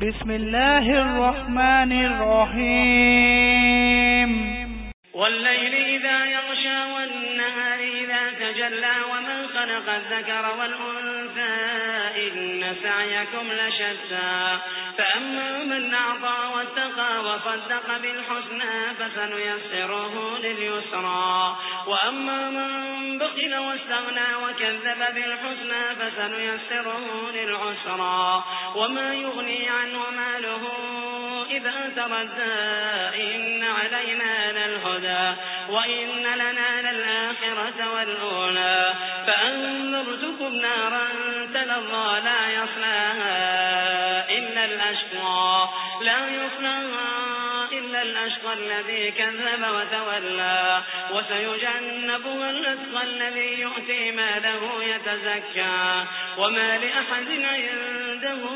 بسم الله الرحمن الرحيم والليل إذا يغشى والنهار إذا تجلى ومن خلق الذكر والأنثى إن سعيكم لشتى. فأما من أعطى واتقى وصدق بالحسنى فسنيسره لليسرى. وأما من بخل واستغنى وكذب بالحسنى فسنيسره للعسرى. وما يغني عنه ماله إذا تردى إن علينا للهدى وإن لنا للآخرة والأولى. فأنذرتكم نارا تلظى لا يصلاها إلا الأشقى. لا يصلاها إلا الأشقى الذي كذب وتولى. وسيجنبها الأتقى الذي يؤتي ماله يتزكى. وما لأحد عنده